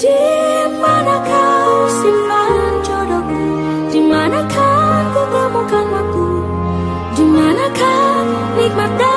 Di mana kau simpan jodohku? Di mana kau temukan aku? Di mana kau nikmatnya?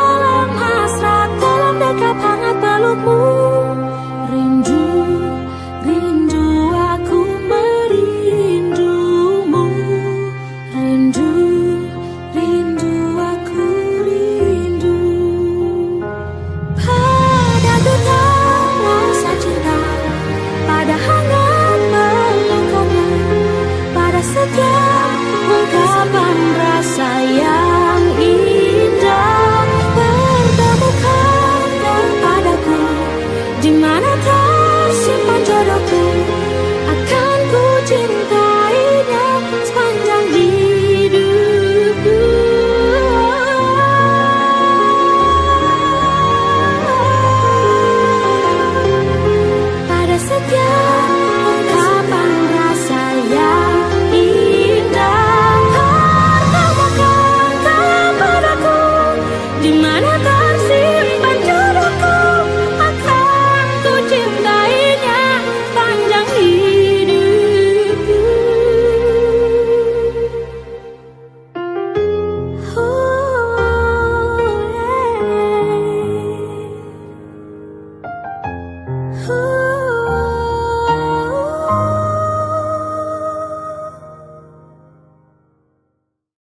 Ooh.